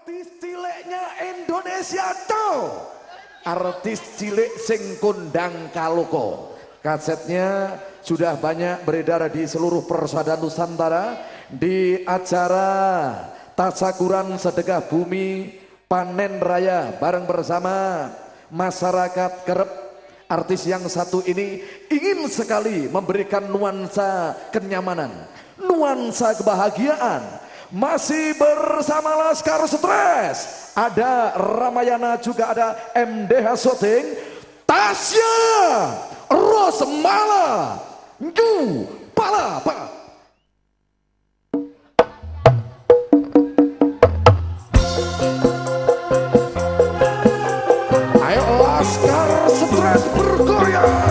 artis ciliknya Indonesia tuh artis cilik sing kondang kaloko kasetnya sudah banyak beredar di seluruh persada Nusantara di acara tasakuran sedekah bumi panen raya bareng bersama masyarakat kerep. Artis yang satu ini ingin sekali memberikan nuansa kenyamanan nuansa kebahagiaan masih bersama Laskar Stres. Ada Ramayana juga ada MDH Shooting Tasya Rosmala Pala Pala. Ayo Laskar Stres bergoyang